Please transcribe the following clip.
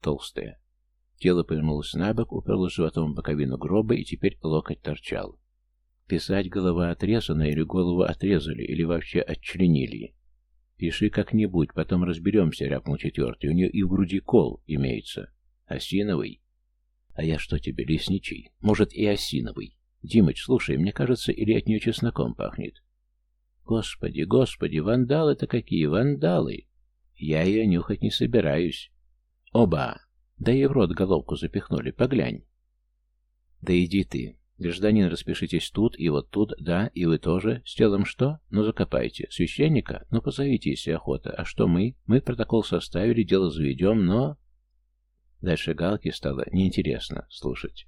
толстая. Тело повернулось на бок, уперлось животом в боковину гроба, и теперь локоть торчал. Писать голова отрезана, или голову отрезали, или вообще отчленили. Пиши как-нибудь, потом разберемся, рявкнул четвертый. У нее и в груди кол имеется. Осиновый. А я что тебе, лесничий? Может, и осиновый. Димыч, слушай, мне кажется, или от нее чесноком пахнет. Господи, господи, вандалы-то какие, вандалы! Я ее нюхать не собираюсь. Оба! Да и в рот головку запихнули, поглянь. Да иди ты. Гражданин, распишитесь тут и вот тут, да, и вы тоже. С телом что? Ну закопайте. Священника? Ну позовите, если охота. А что мы? Мы протокол составили, дело заведем, но... Дальше Галке стало неинтересно слушать.